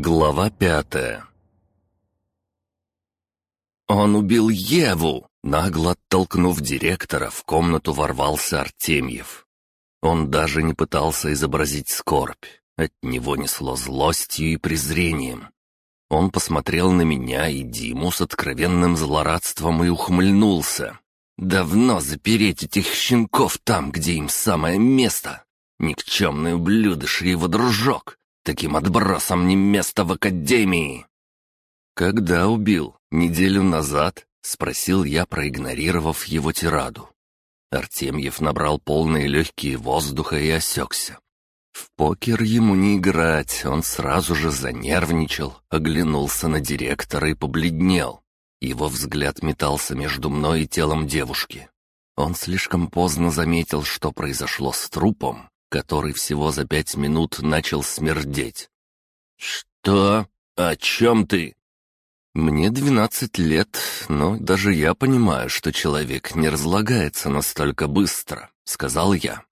Глава пятая «Он убил Еву!» Нагло оттолкнув директора, в комнату ворвался Артемьев. Он даже не пытался изобразить скорбь. От него несло злостью и презрением. Он посмотрел на меня и Диму с откровенным злорадством и ухмыльнулся. «Давно запереть этих щенков там, где им самое место! Никчемный ублюдыш и его дружок! Таким отбросом не место в академии!» «Когда убил? Неделю назад?» — спросил я, проигнорировав его тираду. Артемьев набрал полные легкие воздуха и осекся. В покер ему не играть, он сразу же занервничал, оглянулся на директора и побледнел. Его взгляд метался между мной и телом девушки. Он слишком поздно заметил, что произошло с трупом, который всего за пять минут начал смердеть. «Что? О чем ты?» «Мне двенадцать лет, но даже я понимаю, что человек не разлагается настолько быстро», — сказал я.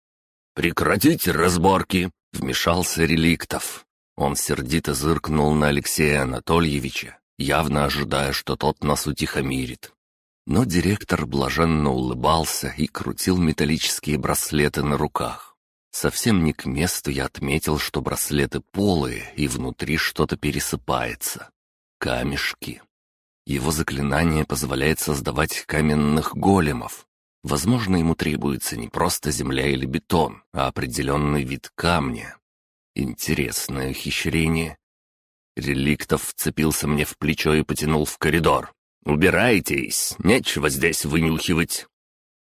«Прекратите разборки!» — вмешался Реликтов. Он сердито зыркнул на Алексея Анатольевича, явно ожидая, что тот нас утихомирит. Но директор блаженно улыбался и крутил металлические браслеты на руках. Совсем не к месту я отметил, что браслеты полые, и внутри что-то пересыпается камешки. Его заклинание позволяет создавать каменных големов. Возможно, ему требуется не просто земля или бетон, а определенный вид камня. Интересное ухищрение. Реликтов вцепился мне в плечо и потянул в коридор. «Убирайтесь! Нечего здесь вынюхивать!»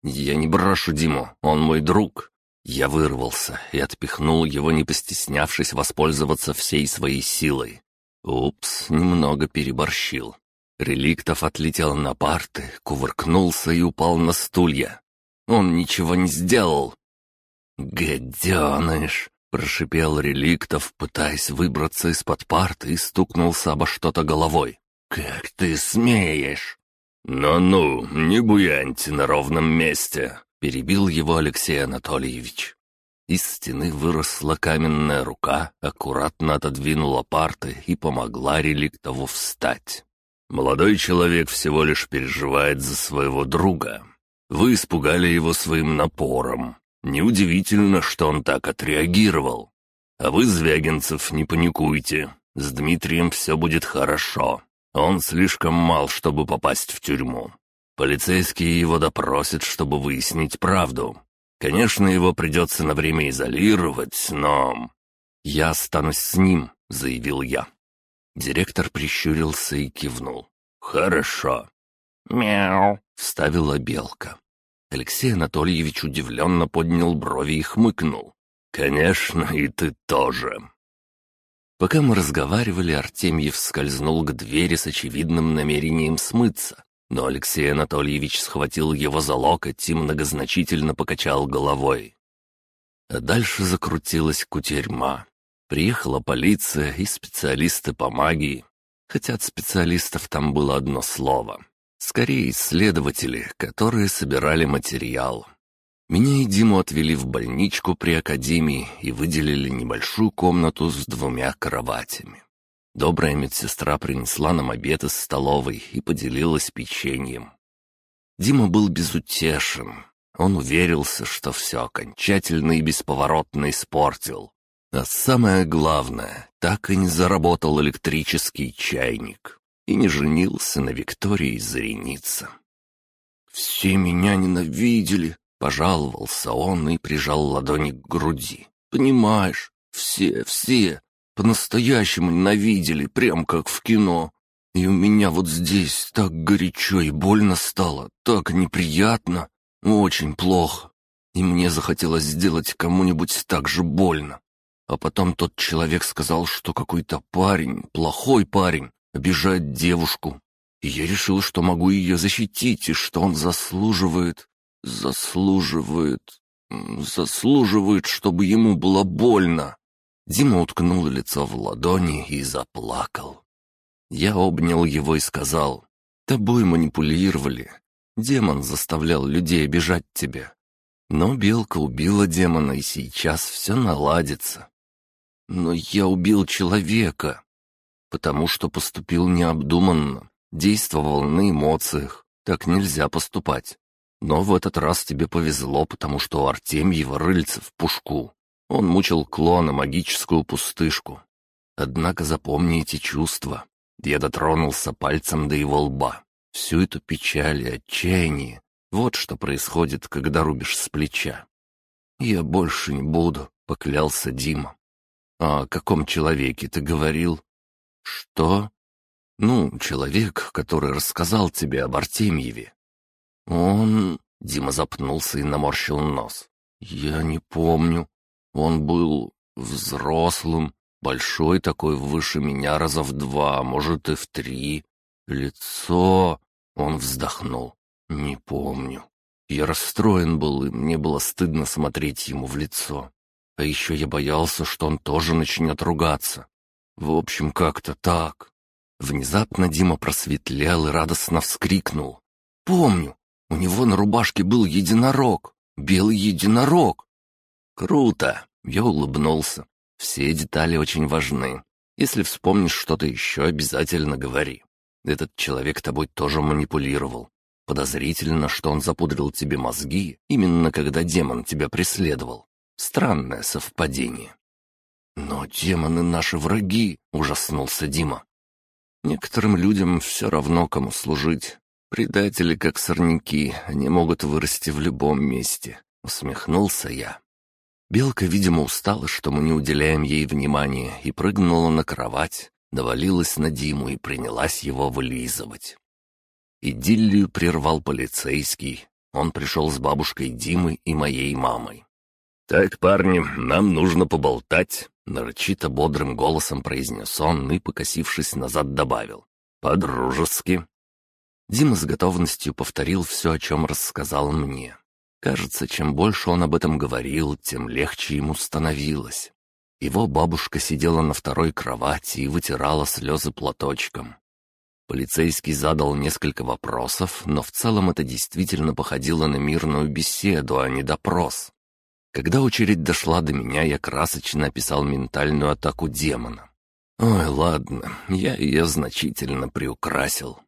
«Я не брошу Диму, он мой друг!» Я вырвался и отпихнул его, не постеснявшись воспользоваться всей своей силой. Упс, немного переборщил. Реликтов отлетел на парты, кувыркнулся и упал на стулья. Он ничего не сделал. «Гаденыш!» — прошипел Реликтов, пытаясь выбраться из-под парты и стукнулся обо что-то головой. «Как ты смеешь?» «Ну-ну, не буяньте на ровном месте!» — перебил его Алексей Анатольевич. Из стены выросла каменная рука, аккуратно отодвинула парты и помогла реликтову встать. «Молодой человек всего лишь переживает за своего друга. Вы испугали его своим напором. Неудивительно, что он так отреагировал. А вы, Звягинцев, не паникуйте. С Дмитрием все будет хорошо. Он слишком мал, чтобы попасть в тюрьму. Полицейские его допросят, чтобы выяснить правду. Конечно, его придется на время изолировать, но... «Я останусь с ним», — заявил я. Директор прищурился и кивнул. «Хорошо». «Мяу», — вставила белка. Алексей Анатольевич удивленно поднял брови и хмыкнул. «Конечно, и ты тоже». Пока мы разговаривали, Артемьев скользнул к двери с очевидным намерением смыться. Но Алексей Анатольевич схватил его за локоть и многозначительно покачал головой. А дальше закрутилась кутерьма. Приехала полиция и специалисты по магии. Хотя от специалистов там было одно слово. Скорее, исследователи, которые собирали материал. Меня и Диму отвели в больничку при академии и выделили небольшую комнату с двумя кроватями. Добрая медсестра принесла нам обед из столовой и поделилась печеньем. Дима был безутешен. Он уверился, что все окончательно и бесповоротно испортил. А самое главное, так и не заработал электрический чайник и не женился на Виктории Заренице. «Все меня ненавидели», — пожаловался он и прижал ладони к груди. «Понимаешь, все, все, по-настоящему ненавидели, прям как в кино. И у меня вот здесь так горячо и больно стало, так неприятно, очень плохо. И мне захотелось сделать кому-нибудь так же больно. А потом тот человек сказал, что какой-то парень, плохой парень, обижает девушку. И я решил, что могу ее защитить, и что он заслуживает, заслуживает, заслуживает, чтобы ему было больно. Дима уткнул лицо в ладони и заплакал. Я обнял его и сказал, «Тобой манипулировали. Демон заставлял людей обижать тебя. Но белка убила демона, и сейчас все наладится». «Но я убил человека». потому что поступил необдуманно, действовал на эмоциях. Так нельзя поступать. Но в этот раз тебе повезло, потому что у Артемьева рыльце в пушку. Он мучил клона, магическую пустышку. Однако запомни эти чувства. Я дотронулся пальцем до его лба. Всю эту печаль и отчаяние. Вот что происходит, когда рубишь с плеча. «Я больше не буду», — поклялся Дима. «А о каком человеке ты говорил?» «Что?» «Ну, человек, который рассказал тебе об Артемьеве». «Он...» — Дима запнулся и наморщил нос. «Я не помню. Он был взрослым, большой такой, выше меня раза в два, может и в три. Лицо...» — он вздохнул. «Не помню. Я расстроен был, и мне было стыдно смотреть ему в лицо. А еще я боялся, что он тоже начнет ругаться. В общем, как-то так. Внезапно Дима просветлел и радостно вскрикнул. «Помню, у него на рубашке был единорог, белый единорог». «Круто!» — я улыбнулся. «Все детали очень важны. Если вспомнишь что-то еще, обязательно говори. Этот человек тобой тоже манипулировал. Подозрительно, что он запудрил тебе мозги, именно когда демон тебя преследовал. Странное совпадение. «Но демоны наши враги!» — ужаснулся Дима. «Некоторым людям все равно, кому служить. Предатели, как сорняки, они могут вырасти в любом месте», — усмехнулся я. Белка, видимо, устала, что мы не уделяем ей внимания, и прыгнула на кровать, навалилась на Диму и принялась его вылизывать. Идиллию прервал полицейский. Он пришел с бабушкой Димы и моей мамой. «Так, парни, нам нужно поболтать», — нарочито бодрым голосом произнес он и, покосившись назад, добавил. «По-дружески». Дима с готовностью повторил все, о чем рассказал мне. Кажется, чем больше он об этом говорил, тем легче ему становилось. Его бабушка сидела на второй кровати и вытирала слезы платочком. Полицейский задал несколько вопросов, но в целом это действительно походило на мирную беседу, а не допрос. Когда очередь дошла до меня, я красочно описал ментальную атаку демона. Ой, ладно, я ее значительно приукрасил.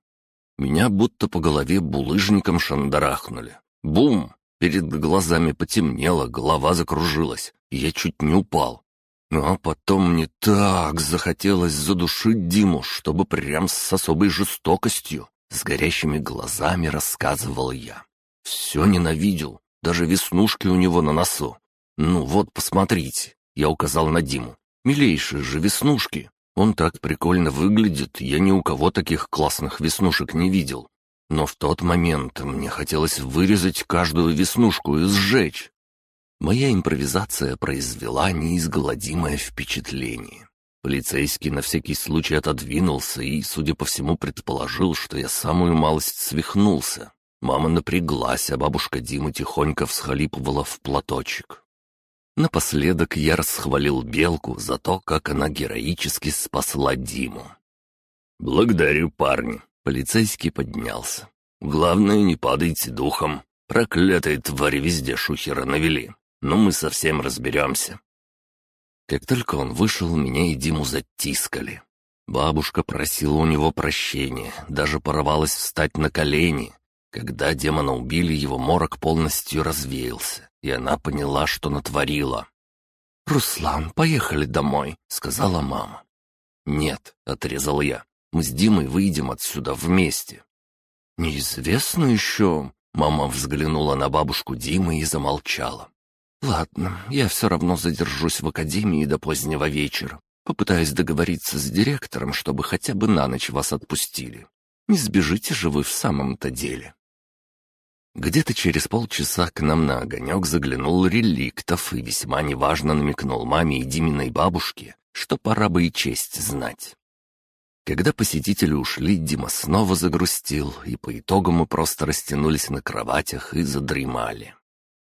Меня будто по голове булыжником шандарахнули. Бум! Перед глазами потемнело, голова закружилась, и я чуть не упал. Ну, а потом мне так захотелось задушить Диму, чтобы прям с особой жестокостью, с горящими глазами рассказывал я. Все ненавидел, даже веснушки у него на носу. Ну вот, посмотрите, я указал на Диму. Милейшие же веснушки. Он так прикольно выглядит, я ни у кого таких классных веснушек не видел. Но в тот момент мне хотелось вырезать каждую веснушку и сжечь. Моя импровизация произвела неизгладимое впечатление. Полицейский на всякий случай отодвинулся и, судя по всему, предположил, что я самую малость свихнулся. Мама напряглась, а бабушка Дима тихонько всхлипывала в платочек. Напоследок я расхвалил Белку за то, как она героически спасла Диму. «Благодарю, парни!» — полицейский поднялся. «Главное, не падайте духом. Проклятые твари везде шухера навели но мы совсем разберемся». Как только он вышел, меня и Диму затискали. Бабушка просила у него прощения, даже порвалась встать на колени. Когда демона убили, его морок полностью развеялся, и она поняла, что натворила. «Руслан, поехали домой», — сказала мама. «Нет», — отрезал я, — «мы с Димой выйдем отсюда вместе». «Неизвестно еще», — мама взглянула на бабушку Димы и замолчала. «Ладно, я все равно задержусь в академии до позднего вечера. Попытаюсь договориться с директором, чтобы хотя бы на ночь вас отпустили. Не сбежите же вы в самом-то деле». Где-то через полчаса к нам на огонек заглянул реликтов и весьма неважно намекнул маме и Диминой бабушке, что пора бы и честь знать. Когда посетители ушли, Дима снова загрустил, и по итогу мы просто растянулись на кроватях и задремали.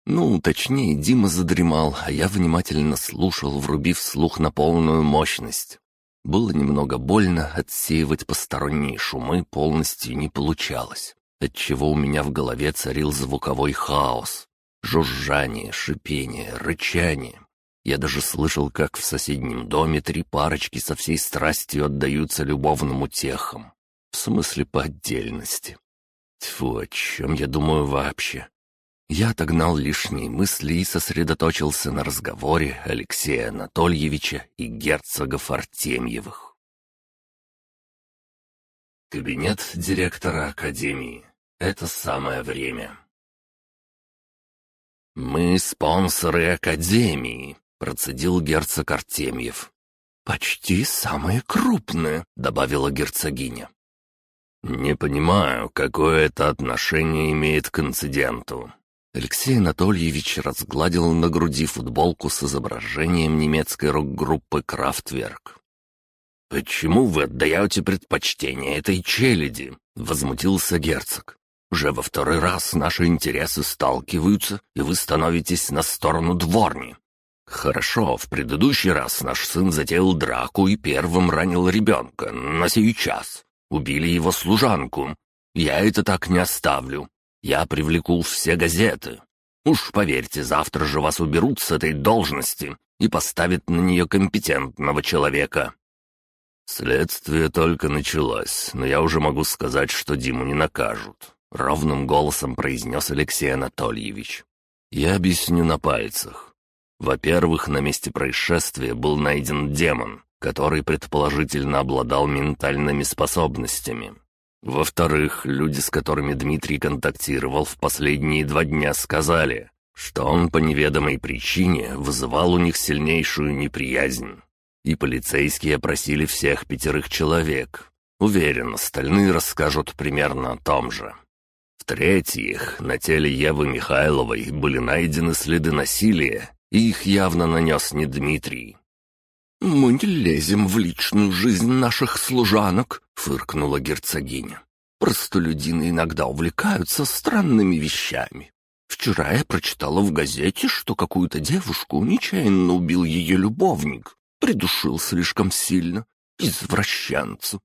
Ну, точнее, Дима задремал, а я внимательно слушал, врубив слух на полную мощность. Было немного больно, отсеивать посторонние шумы полностью не получалось, отчего у меня в голове царил звуковой хаос. Жужжание, шипение, рычание. Я даже слышал, как в соседнем доме три парочки со всей страстью отдаются любовным утехам. В смысле, по отдельности. Тьфу, о чем я думаю вообще? Я отогнал лишние мысли и сосредоточился на разговоре Алексея Анатольевича и герцогов Артемьевых. Кабинет директора Академии. Это самое время. «Мы спонсоры Академии», — процедил герцог Артемьев. «Почти самые крупные», — добавила герцогиня. «Не понимаю, какое это отношение имеет к инциденту». Алексей Анатольевич разгладил на груди футболку с изображением немецкой рок-группы «Крафтверк». «Почему вы отдаете предпочтение этой челяди?» — возмутился герцог. «Уже во второй раз наши интересы сталкиваются, и вы становитесь на сторону дворни. Хорошо, в предыдущий раз наш сын затеял драку и первым ранил ребенка, но сейчас убили его служанку. Я это так не оставлю. Я привлеку все газеты. Уж поверьте, завтра же вас уберут с этой должности и поставят на нее компетентного человека. Следствие только началось, но я уже могу сказать, что Диму не накажут. Ровным голосом произнес Алексей Анатольевич. Я объясню на пальцах. Во-первых, на месте происшествия был найден демон, который предположительно обладал ментальными способностями. Во-вторых, люди, с которыми Дмитрий контактировал в последние два дня, сказали, что он по неведомой причине вызывал у них сильнейшую неприязнь. И полицейские опросили всех пятерых человек. Уверен, остальные расскажут примерно о том же. В-третьих, на теле Евы Михайловой были найдены следы насилия и их явно нанес не Дмитрий. «Мы не лезем в личную жизнь наших служанок», — фыркнула герцогиня. «Простолюдины иногда увлекаются странными вещами. Вчера я прочитала в газете, что какую-то девушку нечаянно убил ее любовник, придушил слишком сильно, извращенцу».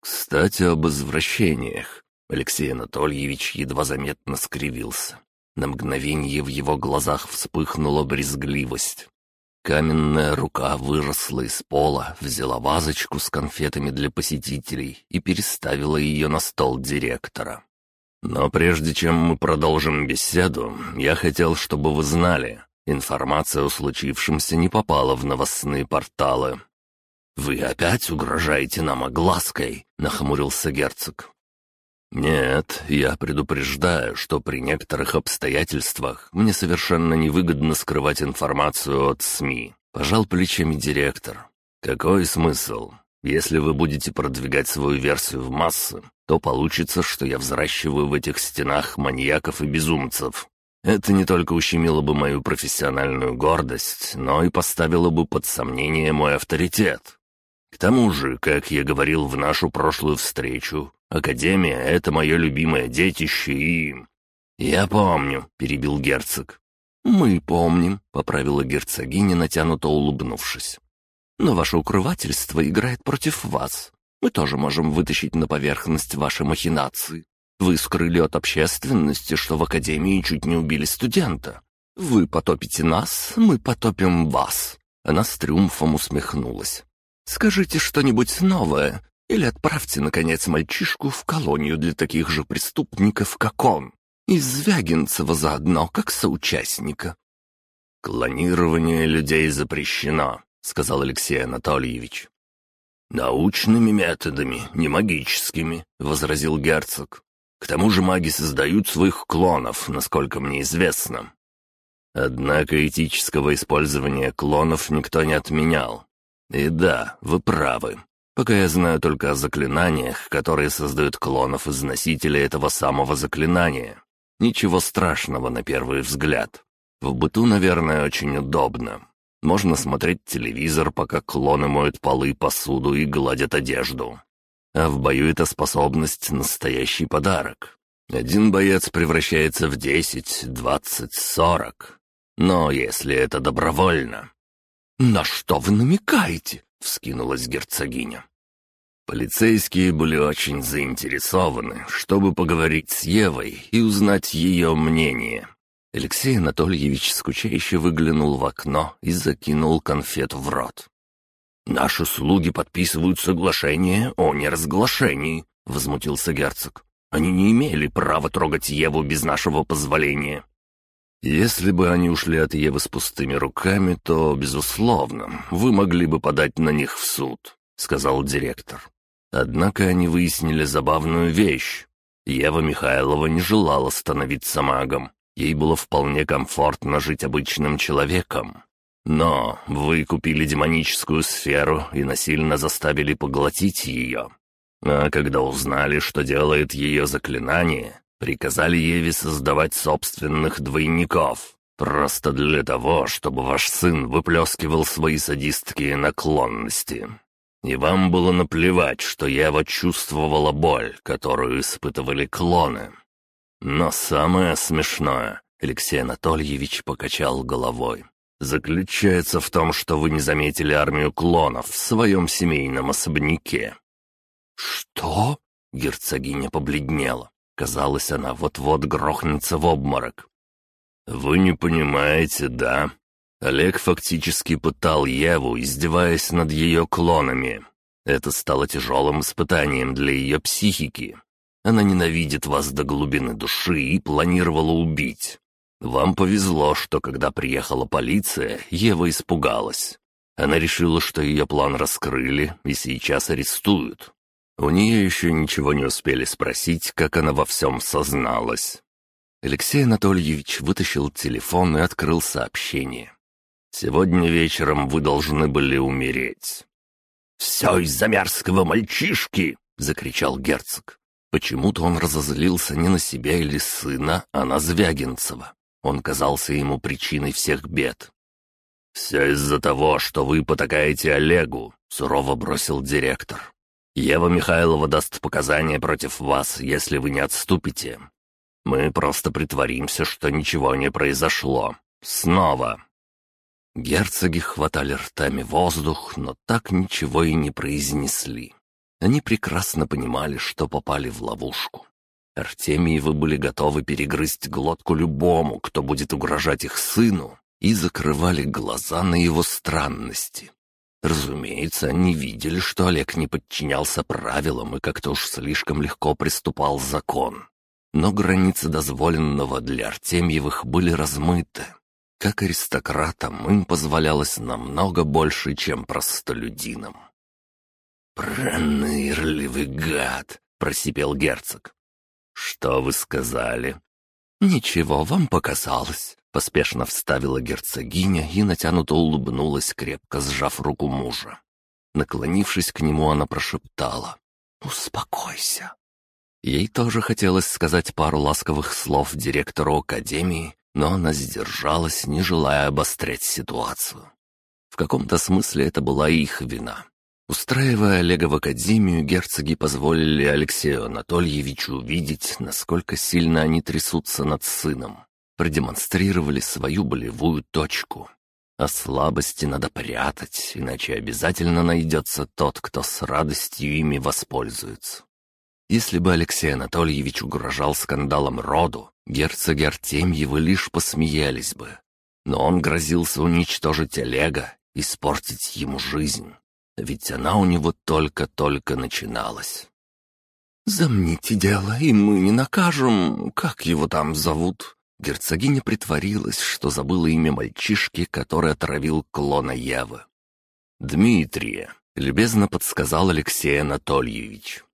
«Кстати, об извращениях», — Алексей Анатольевич едва заметно скривился. На мгновение в его глазах вспыхнула брезгливость. Каменная рука выросла из пола, взяла вазочку с конфетами для посетителей и переставила ее на стол директора. «Но прежде чем мы продолжим беседу, я хотел, чтобы вы знали, информация о случившемся не попала в новостные порталы». «Вы опять угрожаете нам оглаской?» — нахмурился герцог. «Нет, я предупреждаю, что при некоторых обстоятельствах мне совершенно невыгодно скрывать информацию от СМИ», — пожал плечами директор. «Какой смысл? Если вы будете продвигать свою версию в массы, то получится, что я взращиваю в этих стенах маньяков и безумцев. Это не только ущемило бы мою профессиональную гордость, но и поставило бы под сомнение мой авторитет. К тому же, как я говорил в нашу прошлую встречу, Академия — это мое любимое детище и...» «Я помню», — перебил герцог. «Мы помним», — поправила герцогиня, натянуто улыбнувшись. «Но ваше укрывательство играет против вас. Мы тоже можем вытащить на поверхность ваши махинации. Вы скрыли от общественности, что в Академии чуть не убили студента. Вы потопите нас, мы потопим вас». Она с триумфом усмехнулась. «Скажите что-нибудь новое, или отправьте, наконец, мальчишку в колонию для таких же преступников, как он. Из Звягинцева заодно, как соучастника». «Клонирование людей запрещено», — сказал Алексей Анатольевич. «Научными методами, не магическими», — возразил герцог. «К тому же маги создают своих клонов, насколько мне известно». Однако этического использования клонов никто не отменял. И да, вы правы, Пока я знаю только о заклинаниях, которые создают клонов из носителя этого самого заклинания. Ничего страшного на первый взгляд. В быту, наверное, очень удобно. Можно смотреть телевизор, пока клоны моют полы, посуду и гладят одежду. А в бою эта способность — настоящий подарок. Один боец превращается в десять, двадцать, сорок. Но если это добровольно... «На что вы намекаете?» — вскинулась герцогиня. Полицейские были очень заинтересованы, чтобы поговорить с Евой и узнать ее мнение. Алексей Анатольевич скучающе выглянул в окно и закинул конфет в рот. «Наши слуги подписывают соглашение о неразглашении», — возмутился герцог. «Они не имели права трогать Еву без нашего позволения». «Если бы они ушли от Евы с пустыми руками, то, безусловно, вы могли бы подать на них в суд», — сказал директор. Однако они выяснили забавную вещь. Ева Михайлова не желала становиться магом. Ей было вполне комфортно жить обычным человеком. Но вы купили демоническую сферу и насильно заставили поглотить ее. А когда узнали, что делает ее заклинание, приказали Еве создавать собственных двойников. Просто для того, чтобы ваш сын выплескивал свои садистские наклонности. И вам было наплевать, что Ева чувствовала боль, которую испытывали клоны. Но самое смешное, Алексей Анатольевич покачал головой, заключается в том, что вы не заметили армию клонов в своем семейном особняке. «Что?» — герцогиня побледнела. Казалось, она вот-вот грохнется в обморок. «Вы не понимаете, да? Олег фактически пытал Еву, издеваясь над ее клонами. Это стало тяжелым испытанием для ее психики. Она ненавидит вас до глубины души и планировала убить. Вам повезло, что когда приехала полиция, Ева испугалась. Она решила, что ее план раскрыли и сейчас арестуют. У нее еще ничего не успели спросить, как она во всем созналась. Алексей Анатольевич вытащил телефон и открыл сообщение. «Сегодня вечером вы должны были умереть». «Все из-за мерзкого мальчишки!» — закричал герцог. Почему-то он разозлился не на себя или сына, а на Звягинцева. Он казался ему причиной всех бед. «Все из-за того, что вы потакаете Олегу», — сурово бросил директор. «Ева Михайлова даст показания против вас, если вы не отступите. Мы просто притворимся, что ничего не произошло. Снова». Герцоги хватали ртами воздух, но так ничего и не произнесли. Они прекрасно понимали, что попали в ловушку. Артемиевы были готовы перегрызть глотку любому, кто будет угрожать их сыну, и закрывали глаза на его странности. Разумеется, они видели, что Олег не подчинялся правилам и как-то уж слишком легко приступал закон. Но границы дозволенного для Артемьевых были размыты. Как аристократам им позволялось намного больше, чем простолюдинам. «Пронырливый гад!» — просипел герцог. «Что вы сказали?» «Ничего, вам показалось», — поспешно вставила герцогиня и натянуто улыбнулась, крепко сжав руку мужа. Наклонившись к нему, она прошептала. «Успокойся». Ей тоже хотелось сказать пару ласковых слов директору академии, но она сдержалась, не желая обострять ситуацию. В каком-то смысле это была их вина. Устраивая Олега в академию, герцоги позволили Алексею Анатольевичу увидеть, насколько сильно они трясутся над сыном. Продемонстрировали свою болевую точку. А слабости надо прятать, иначе обязательно найдется тот, кто с радостью ими воспользуется. Если бы Алексей Анатольевич угрожал скандалом роду, герцоги Артемьевы лишь посмеялись бы. Но он грозился уничтожить Олега, испортить ему жизнь ведь она у него только-только начиналась. «Замните дело, и мы не накажем, как его там зовут?» Герцогиня притворилась, что забыла имя мальчишки, который отравил клона Явы. «Дмитрия», — любезно подсказал Алексей Анатольевич.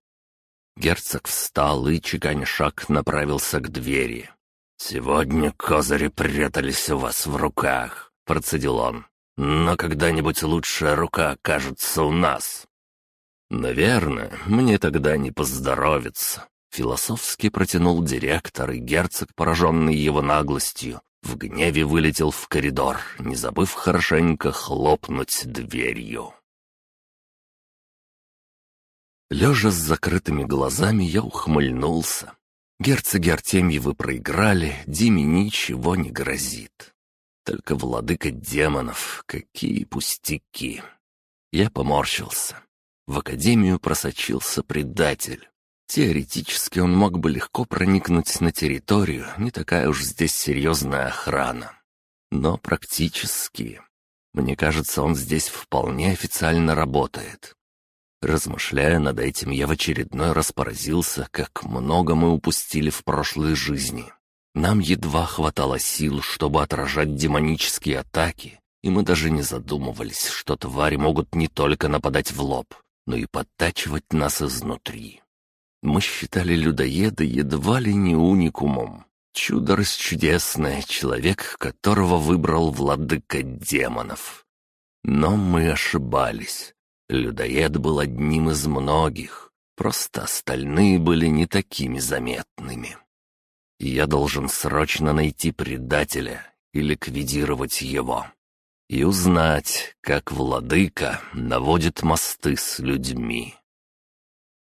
Герцог встал и, чеканя шаг, направился к двери. «Сегодня козыри прятались у вас в руках», — процедил он. Но когда-нибудь лучшая рука окажется у нас. Наверное, мне тогда не поздоровится. Философски протянул директор, и герцог, пораженный его наглостью, в гневе вылетел в коридор, не забыв хорошенько хлопнуть дверью. Лежа с закрытыми глазами, я ухмыльнулся. Герцоги Артемьевы проиграли, Диме ничего не грозит. Только владыка демонов, какие пустяки. Я поморщился. В академию просочился предатель. Теоретически он мог бы легко проникнуть на территорию, не такая уж здесь серьезная охрана. Но практически... Мне кажется, он здесь вполне официально работает. Размышляя над этим, я в очередной раз поразился, как много мы упустили в прошлой жизни. Нам едва хватало сил, чтобы отражать демонические атаки, и мы даже не задумывались, что твари могут не только нападать в лоб, но и подтачивать нас изнутри. Мы считали людоеда едва ли не уникумом. Чудо расчудесное, человек, которого выбрал владыка демонов. Но мы ошибались. Людоед был одним из многих, просто остальные были не такими заметными. Я должен срочно найти предателя и ликвидировать его. И узнать, как владыка наводит мосты с людьми.